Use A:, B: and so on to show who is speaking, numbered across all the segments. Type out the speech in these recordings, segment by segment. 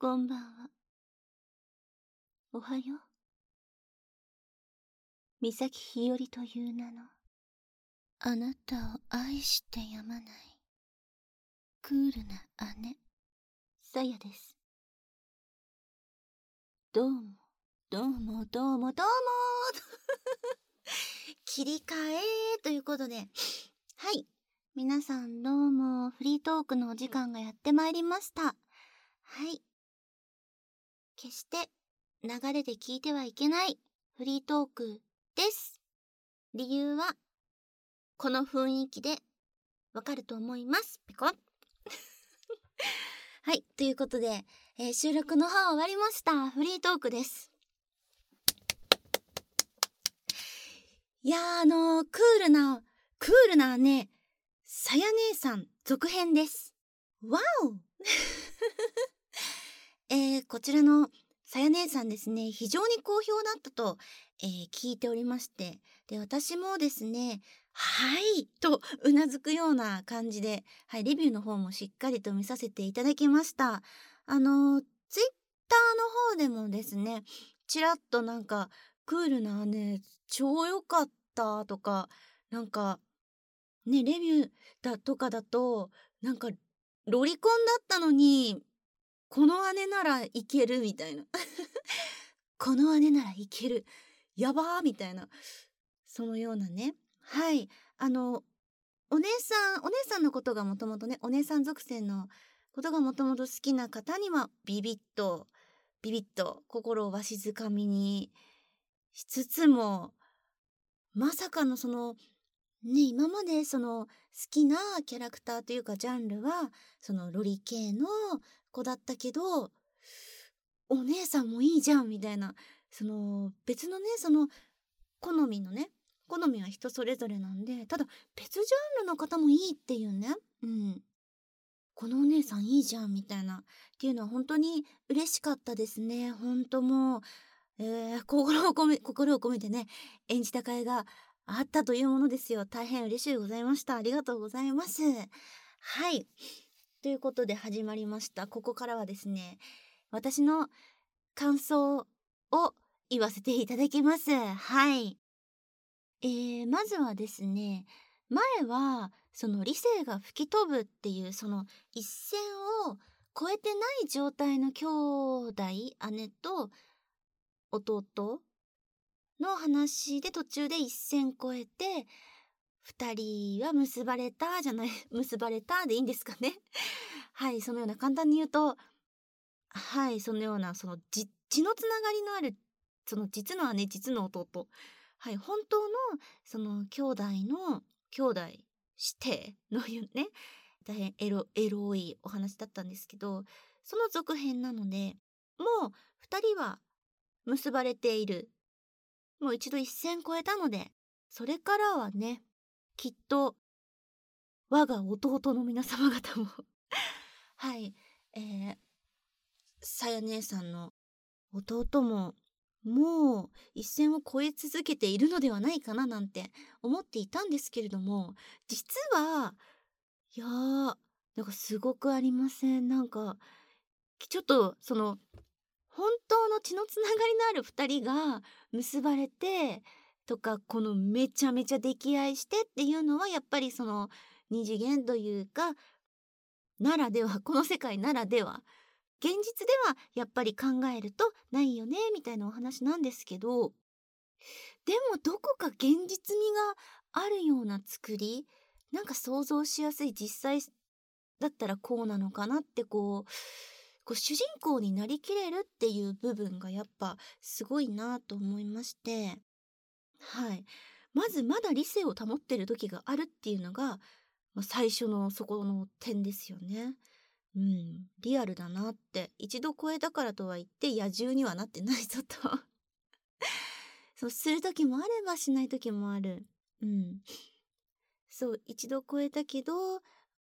A: こんばんは。おはよう。三崎日和という名の、あなたを愛してやまない、クールな姉、さやです。どうも、どうも、どうも、どうも 切り替えということで、はい。皆さんどうも、フリートークのお時間がやってまいりました。はい。決して流れで聞いてはいけないフリートークです。理由は、この雰囲気でわかると思います。ピコ はい。ということで、えー、収録の方終わりました。フリートークです。いやあのー、クールな、クールなね、さや姉さん続編です。わおえー、こちらのさや姉さんですね、非常に好評だったと、えー、聞いておりまして、で、私もですね、はいとうなずくような感じで、はい、レビューの方もしっかりと見させていただきました。あの、ツイッターの方でもですね、ちらっとなんか、クールなね、超良かったとか、なんか、ね、レビューだとかだと、なんか、ロリコンだったのに、この姉ならいけるみたいな。この姉ならいける。やばーみたいな。そのようなね。はい。あの、お姉さん、お姉さんのことがもともとね、お姉さん属性のことがもともと好きな方には、ビビッと、ビビッと心をわしづかみにしつつも、まさかのそのね、今までその好きなキャラクターというかジャンルはそのロリ系の子だったけどお姉さんもいいじゃんみたいなその別のねその好みのね好みは人それぞれなんでただ別ジャンルの方もいいっていうねうんこのお姉さんいいじゃんみたいなっていうのは本当に嬉しかったですね本当もう、えー、心を込め心を込めてね演じた甲斐があったというものですよ。大変嬉しいございました。ありがとうございます。はい。ということで始まりました。ここからはですね、私の感想を言わせていただきます。はい。えー、まずはですね、前は、その理性が吹き飛ぶっていう、その一線を越えてない状態の兄弟、姉と弟の話で途中で一線越えて、二人は結ばれたじゃない、結ばれたでいいんですかね。はい、そのような簡単に言うと、はい、そのような、その血のつながりのある、その実の姉、実の弟。はい、本当の、その兄弟の、兄弟指定のいうね、大変エロ、エロいお話だったんですけど、その続編なので、もう二人は結ばれているもう一度一線越えたので、それからはね、きっと、我が弟の皆様方も はい、えー、さや姉さんの弟も、もう一線を越え続けているのではないかななんて思っていたんですけれども、実は、いやー、なんかすごくありません。なんか、ちょっと、その、本当の血のつながりのある2人が結ばれてとかこのめちゃめちゃ溺愛してっていうのはやっぱりその二次元というかならではこの世界ならでは現実ではやっぱり考えるとないよねみたいなお話なんですけどでもどこか現実味があるような作りなんか想像しやすい実際だったらこうなのかなってこうこう主人公になりきれるっていう部分がやっぱすごいなと思いまして。はいまずまだ理性を保ってる時があるっていうのが、まあ、最初のそこの点ですよね。うん、リアルだなって一度超えたからとは言って野獣にはなってないぞと そうする時もあればしない時もある。うん。そう一度超えたけど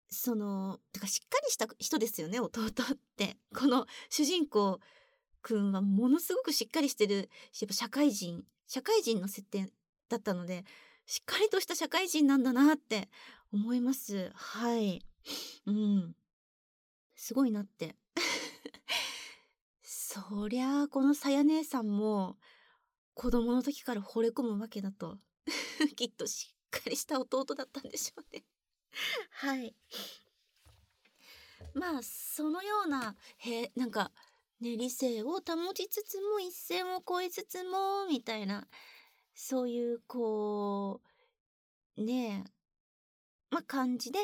A: そのてかしっかりした人ですよね弟ってこの主人公くんはものすごくしっかりしてるやっぱ社会人社会人の設定だったのでしっかりとした社会人なんだなって思います。はい。うん。すごいなって。そりゃあこのさや姉さんも子供の時から惚れ込むわけだと。きっとしっかりした弟だったんでしょうね。はい。まあそのようなへなんかね理性を保ちつつも一線を越えつつもみたいなそういうこうねえま感じで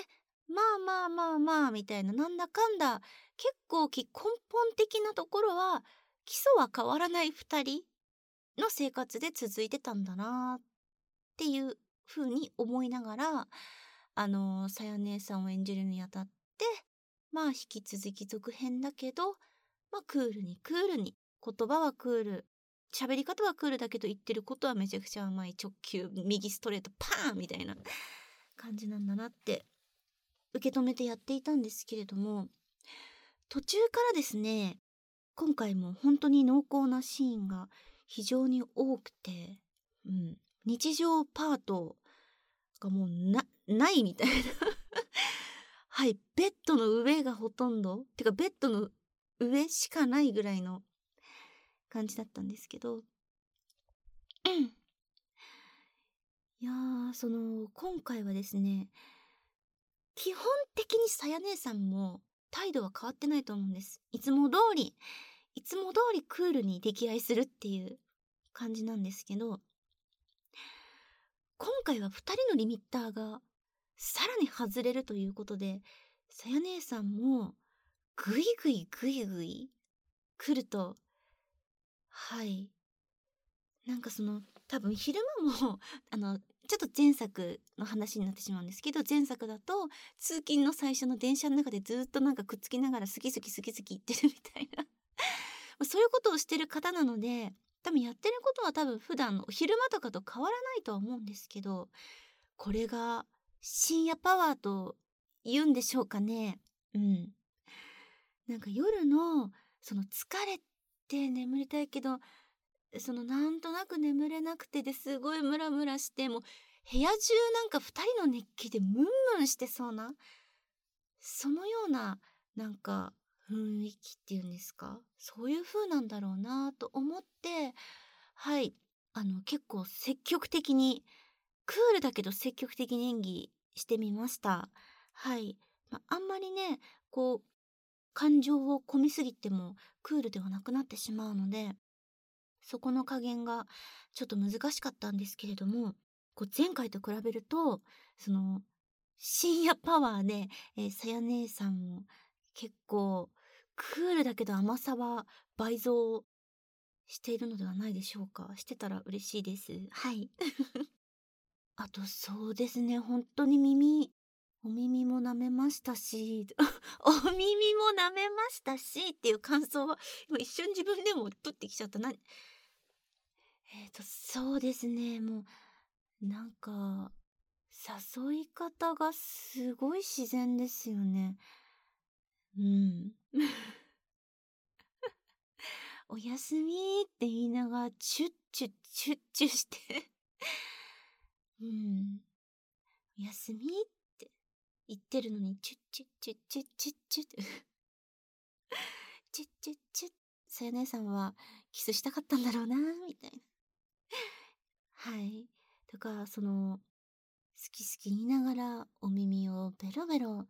A: まあまあまあまあみたいななんだかんだ結構根本的なところは基礎は変わらない2人の生活で続いてたんだなっていう風に思いながらあのさや姉さんを演じるにあたってまあ引き続き続編だけどまあクールにクールに。言葉はクール。喋り方はクールだけど言ってることはめちゃくちゃ甘い直球右ストレートパーンみたいな感じなんだなって受け止めてやっていたんですけれども途中からですね今回も本当に濃厚なシーンが非常に多くて、うん、日常パートがもうなないみたいな。はいベッドの上がほとんど。てかベッドの上しかないぐらいの感じだったんですけど。いやーその今回はですね基本的にさや姉さんも態度は変わってないと思うんです。いつも通りいつも通りクールに溺愛するっていう感じなんですけど今回は2人のリミッターがさらに外れるということでさや姉さんもぐいぐいぐいぐい来ると。はい。なんかその多分昼間も あのちょっと前作の話になってしまうんですけど前作だと通勤の最初の電車の中でずっとなんかくっつきながら好き好き好き好き言ってるみたいな。そういうことをしてる方なので多分やってることは多分普段の昼間とかと変わらないとは思うんですけどこれが深夜パワーと言うんでしょうかね。うん。なんか夜のその疲れて眠りたいけどそのなんとなく眠れなくてですごいムラムラしても部屋中なんか2人の熱気でムンムンしてそうなそのようななんか雰囲気っていうんですか？そういう風なんだろうなと思ってはいあの結構積極的にクールだけど積極的に演技してみました。はい、まあ、んまりねこう感情を込みすぎてもクールではなくなってしまうのでそこの加減がちょっと難しかったんですけれどもこう前回と比べるとその深夜パワーで、えー、さや姉さんも結構クールだけど甘さは倍増しているのではないでしょうか。してたら嬉しいです。はい。あとそうですね。本当に耳お耳も舐めましたし お耳も舐めましたしっていう感想は一瞬自分でもプってきちゃった。なえっ、ー、とそうですね。もうなんか誘い方がすごい自然ですよね。うん。おやすみって言いながらチュッチュッチュッチュして。うん。おやすみって言ってるのに、チュッチュッチュッチュッチュッチュッチュッ。チュッチュッ。さや姉さんはキスしたかったんだろうなみたいな。はい。とか、その、好き好き言いながらお耳をベロベロ、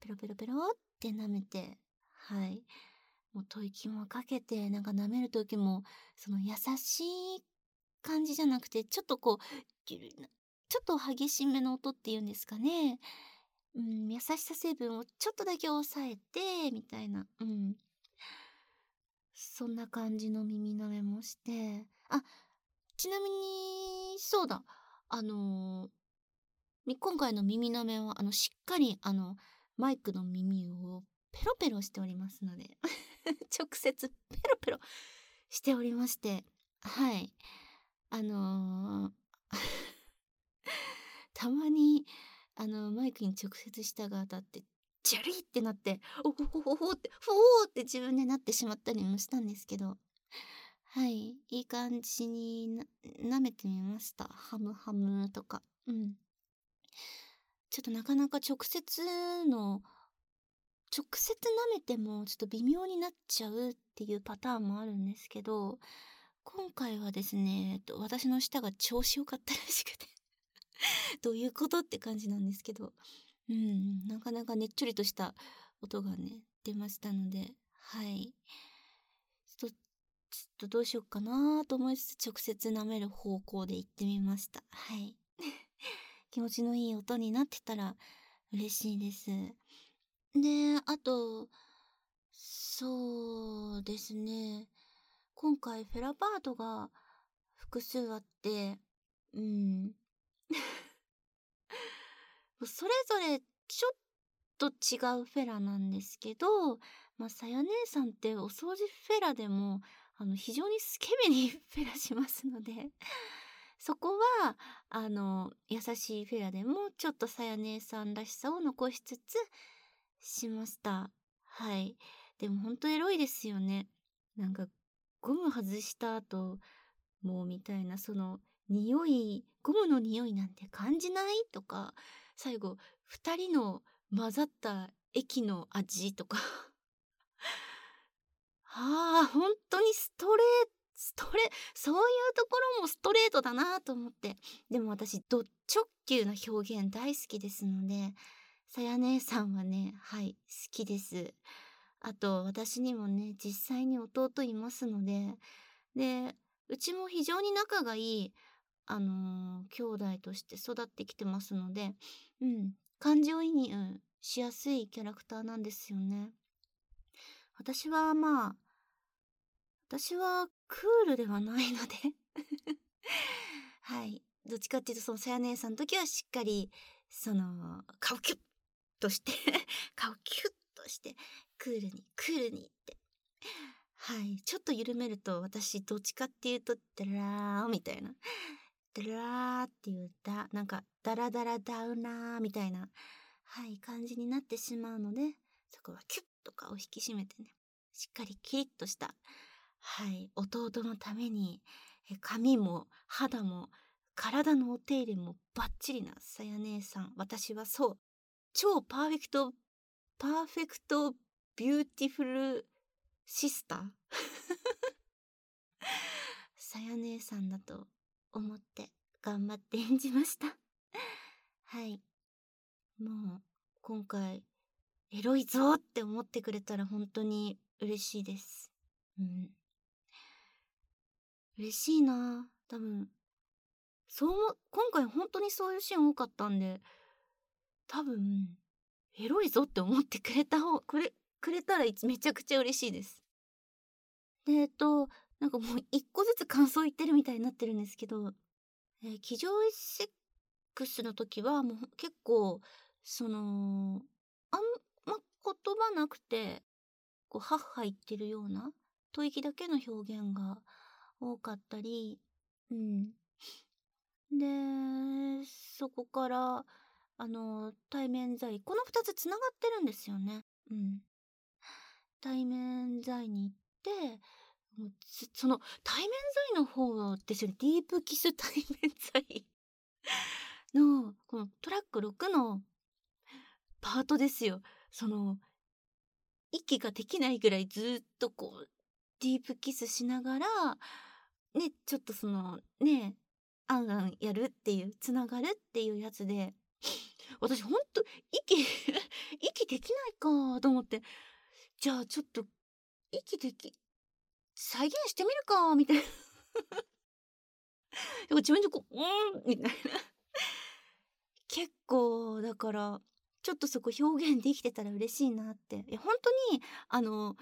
A: ペロペロペロって舐めて、はい。もう吐息もかけて、なんか舐める時も、その優しい感じじゃなくて、ちょっとこう、ちょっと激しめの音っていうんですかね。うん、優しさ成分をちょっとだけ抑えてみたいな、うん、そんな感じの耳舐めもして。あちなみにそうだ。あの今回の耳舐めはあのしっかりあのマイクの耳をペロペロしておりますので 直接ペロペロしておりましてはい。あのー、たまにあのマイクに直接舌が当たってジャリってなっておほほほほってふおーって自分でなってしまったりもしたんですけどはいいい感じにな舐めてみました。ハムハムとか。うん。ちょっとなかなか直接の直接舐めてもちょっと微妙になっちゃうっていうパターンもあるんですけど、今回はですね、私の舌が調子良かったらしくて どういうことって感じなんですけど、うん、なかなかねっちょりとした音がね、出ましたので、はい。ちょっと、どうしようかなと思いつつ直接舐める方向で行ってみました。はい。気持ちのいい音になってたら嬉しいです。で、あと、そうですね。今回フェラパートが複数あって、うん。それぞれちょっと違うフェラなんですけど、まあ、さや姉さんってお掃除フェラでも、あの、非常にスケベにフェラしますので、そこは、あの、優しいフェラでも、ちょっとさや姉さんらしさを残しつつ、しました。はい。でもほんとエロいですよね。なんか、ゴム外した後、もうみたいな、その、匂い、ゴムの匂いなんて感じない？とか、最後、二人の混ざった液の味とか ああ、本当にストレート、ストレ、そういうところもストレートだなと思って。でも私、ド直球な表現大好きですので、さや姉さんはね、はい、好きです。あと、私にもね、実際に弟いますので、で、うちも非常に仲がいい、あのー、兄弟として育ってきてますので、うん、感情移入しやすいキャラクターなんですよね。私はまあ、私はクールではないので はい。どっちかっていうと、そのさや姉さんの時はしっかり、その、顔キュッとして 顔キュッとして、クールに、クールにって。はい。ちょっと緩めると、私、どっちかっていうと、ダラーみたいな。ダラーっていうだ、なんか、ダラダラダウナーみたいな、はい、感じになってしまうので、そこはキュッと顔を引き締めてね、しっかりキリッとした、はい、弟のために、髪も肌も体のお手入れもバッチリなさや姉さん。私はそう、超 perfect、perfect beautiful sister。さや姉さんだと思って頑張って演じました はい。もう、今回、エロいぞって思ってくれたら本当に嬉しいです。うん。嬉しいな多分。そう、今回本当にそういうシーン多かったんで、多分、エロいぞって思ってくれた方、くれ、くれたらめちゃくちゃ嬉しいです。で、えっと、なんかもう一個ずつ感想言ってるみたいになってるんですけど、えー、騎乗セックスの時はもう結構、その、あんま言葉なくて、こう、はっは言ってるような、吐息だけの表現が多かったり、うん。で、そこから、あの、対面罪、この二つ繋がってるんですよね。うん。対面罪に行、もうその対面罪の方ですよね。ディープキス対面罪の、このトラック6のパートですよ。その、息ができないぐらいずっとこう、ディープキスしながら、ね、ちょっとその、ね、あんあんやるっていう、つながるっていうやつで、私ほんと、息 息できないかと思って、じゃあちょっと、息でき、再現してみるかみたいな 自分でこう、うんみたいな 結構、だから、ちょっとそこ表現できてたら嬉しいなって。いや、本当に、あの、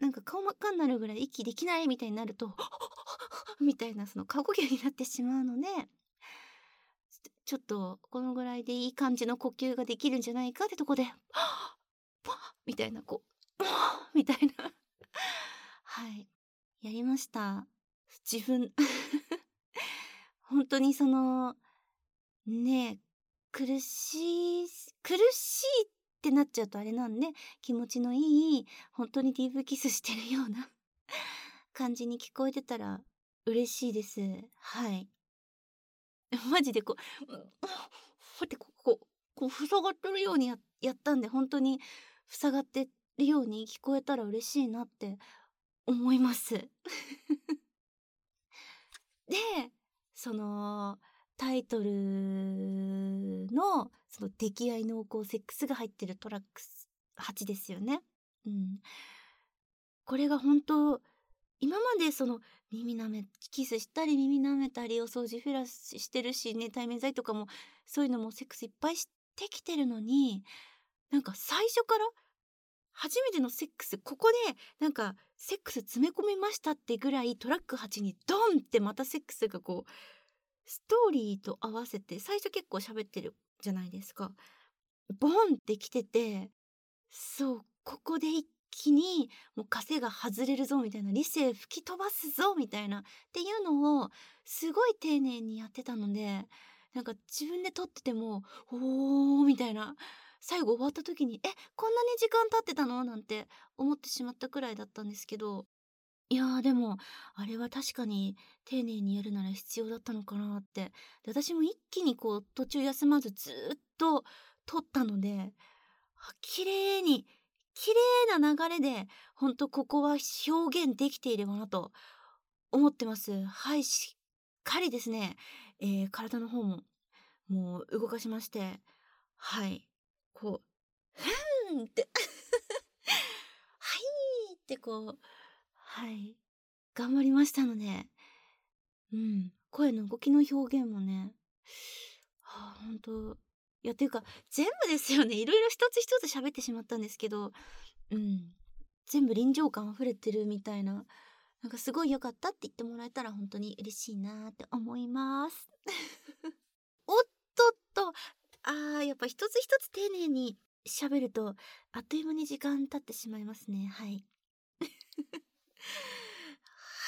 A: なんか顔真っ赤になるぐらい息できないみたいになると、みたいなその過呼吸になってしまうので、ちょっとこのぐらいでいい感じの呼吸ができるんじゃないかってとこで、みたいな、こう、みたいな。りました。自分 本当にその、ね苦しい、苦しいってなっちゃうとあれなんで、気持ちのいい、本当にディープキスしてるような 感じに聞こえてたら嬉しいです。はい。マジでこう、ふってこう、こう、こう塞がってるようにややったんで、本当に塞がってるように聞こえたら嬉しいなって思います でそのタイトルのその出来合い濃厚セックスが入ってるトラック8ですよね。うん、これが本当今までその耳舐めキスしたり耳舐めたりお掃除フェラスしてるしね対面剤とかもそういうのもセックスいっぱいしてきてるのになんか最初から初めてのセックスここでなんかセックス詰め込みましたってぐらいトラック8にドンってまたセックスがこうストーリーと合わせて最初結構喋ってるじゃないですか。ボンって来ててそうここで一気にもう枷が外れるぞみたいな理性吹き飛ばすぞみたいなっていうのをすごい丁寧にやってたのでなんか自分で撮っててもおーみたいな最後終わった時にえこんなに時間経ってたの？なんて思ってしまったくらいだったんですけど。いやーでもあれは確かに丁寧にやるなら必要だったのかなって。で私も一気にこう途中休まずずっと撮ったので綺麗に綺麗な流れで本当ここは表現できていればなと思ってます。はいしっかりですね、えー、体の方ももう動かしまして。はい。こうふんって はいってこうはい頑張りましたのでうん声の動きの表現もねはあ本当いやっていうか全部ですよね。いろいろ一つ一つ喋ってしまったんですけどうん全部臨場感溢れてるみたいななんかすごい良かったって言ってもらえたら本当に嬉しいなって思います。おっとっとあーやっぱ一つ一つ丁寧に喋るとあっという間に時間経ってしまいますねはい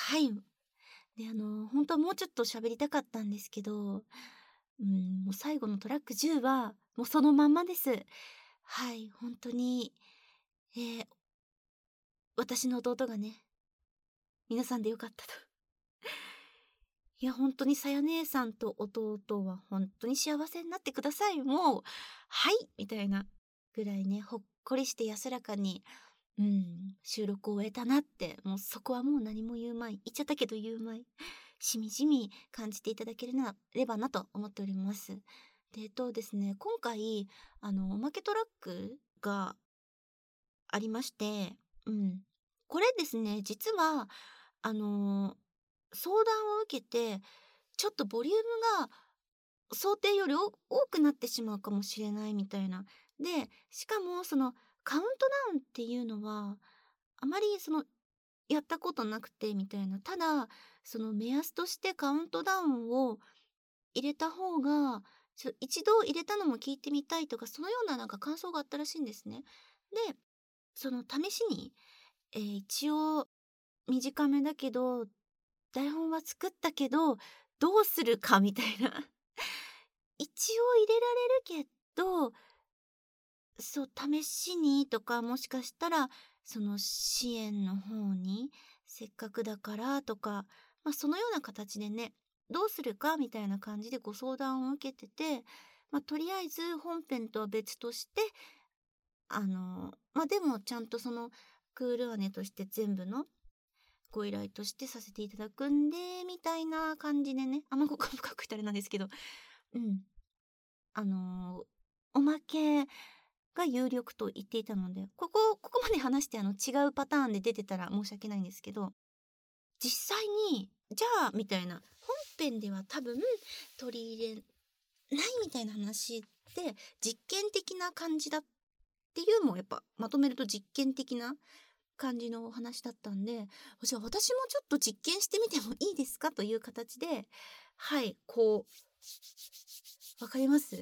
A: はいであの本当はもうちょっと喋りたかったんですけどうん、もう最後のトラック10はもうそのまんまです。はい、本当に、えー、私の弟がね、皆さんでよかったと。いや、本当にさや姉さんと弟は本当に幸せになってください。もう、はいみたいなぐらいね、ほっこりして安らかに、うん、収録を終えたなって、もうそこはもう何も言うまい。言っちゃったけど言うまい。しみじみ感じていただければなと思っております。で、えっとですね、今回、あの、おまけトラックがありまして、うん。これですね、実は、あの、相談を受けて、ちょっとボリュームが想定より多くなってしまうかもしれないみたいな。で、しかもそのカウントダウンっていうのは、あまりそのやったことなくてみたいな。ただ、その目安としてカウントダウンを入れた方が、一度入れたのも聞いてみたいとか、そのようななんか感想があったらしいんですね。で、その試しに、えー、一応短めだけど、台本は作ったけど、どうするかみたいな。一応入れられるけど、そう、試しにとか、もしかしたら、その支援の方にせっかくだからとか、まあ、そのような形でねどうするかみたいな感じでご相談を受けてて、まあ、とりあえず本編とは別としてあのまあでもちゃんとそのクール姉として全部のご依頼としてさせていただくんでみたいな感じでね。あんまここ 深く言ったらなんですけど。うん。あのおまけが有力と言っていたので、ここ、ここまで話してあの違うパターンで出てたら申し訳ないんですけど、実際に、じゃあ、みたいな、本編では多分取り入れないみたいな話で、実験的な感じだっていうのもやっぱまとめると実験的な感じのお話だったんで、じゃあ私もちょっと実験してみてもいいですか？という形で、はい、こう、わかります？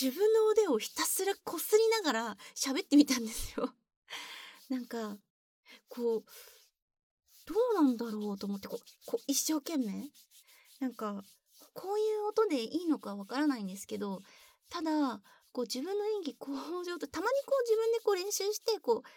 A: 自分の腕をひたすらこすりながら喋ってみたんですよ。なんか、こう、どうなんだろうと思って、こう、こう一生懸命。なんか、こういう音でいいのかわからないんですけど、ただ、こう自分の演技向上と、たまにこう自分でこう練習して、こう、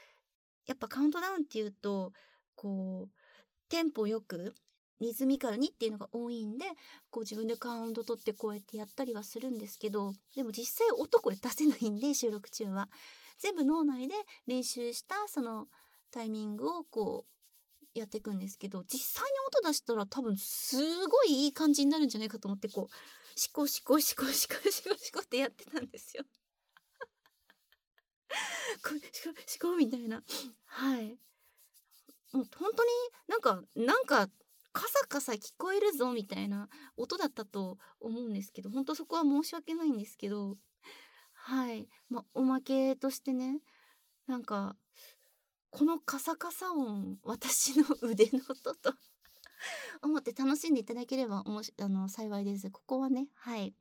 A: やっぱカウントダウンっていうと、こう、テンポよくリズミカルにっていうのが多いんでこう自分でカウント取ってこうやってやったりはするんですけどでも実際音声出せないんで収録中は全部脳内で練習したそのタイミングをこうやっていくんですけど実際に音出したら多分すごいいい感じになるんじゃないかと思ってこうシコシコシコシコシコシコってやってたんですよ。こシコシコみたいな。はい。もう本当になんかなんかカサカサ聞こえるぞみたいな音だったと思うんですけど本当そこは申し訳ないんですけどはい。まあおまけとしてねなんかこのカサカサ音私の腕の音と 思って楽しんでいただければおもしあの幸いです。ここはねはい。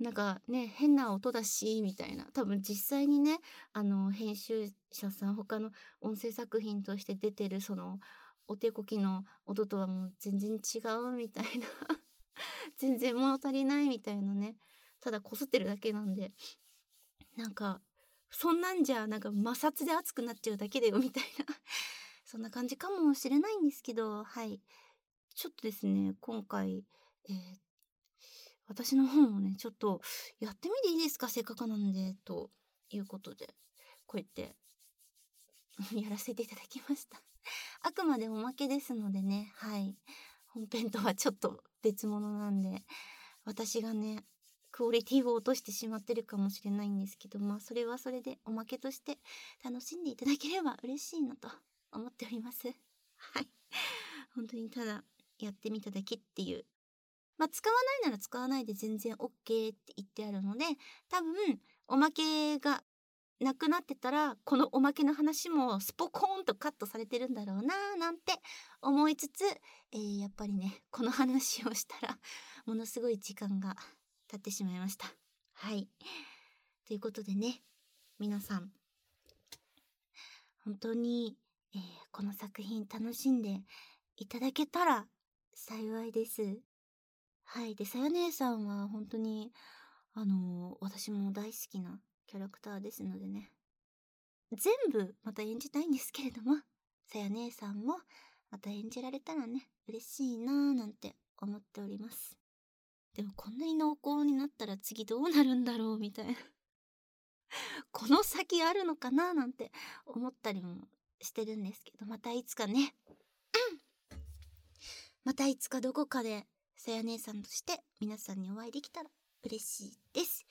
A: なんかね変な音だしみたいな。多分実際にねあの編集者さん他の音声作品として出てるそのお手こきの音とはもう全然違うみたいな。全然物足りないみたいなね。ただこすってるだけなんで。なんかそんなんじゃなんか摩擦で熱くなっちゃうだけだよみたいな。そんな感じかもしれないんですけどはい。ちょっとですね今回、えー、私の本をねちょっとやってみていいですか？せっかくなんでということでこうやって やらせていただきました。あくまでおまけですのでねはい。本編とはちょっと別物なんで私がねクオリティを落としてしまってるかもしれないんですけどまあそれはそれでおまけとして楽しんでいただければ嬉しいなと思っております。はい。本当にただやってみただけっていうまあ使わないなら使わないで全然 OK って言ってあるので多分おまけがなくなってたらこのおまけの話もスポコーンとカットされてるんだろうななんて思いつつ、えー、やっぱりねこの話をしたら ものすごい時間が経ってしまいました。はい。ということでね、皆さん、本当に、えー、この作品楽しんでいただけたら幸いです。はい。で、さや姉さんは本当に、あのー、私も大好きなキャラクターですのでね。全部また演じたいんですけれども、さや姉さんもまた演じられたらね、嬉しいなぁなんて思っております。でもこんなに濃厚になったら次どうなるんだろうみたいな この先あるのかななんて思ったりもしてるんですけど、またいつかね、うんまたいつかどこかで、さや姉さんとして皆さんにお会いできたら嬉しいです。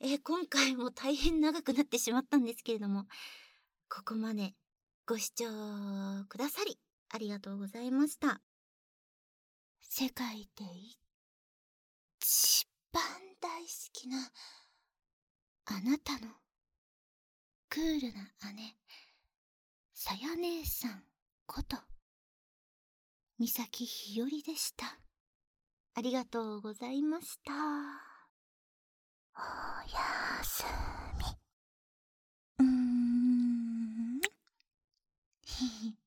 A: えー、今回も大変長くなってしまったんですけれども、ここまでご視聴くださりありがとうございました。世界で一番大好きなあなたのクールな姉、さや姉さんこと、三崎ひよりでした。ありがとうございました。おやすみ。うーん。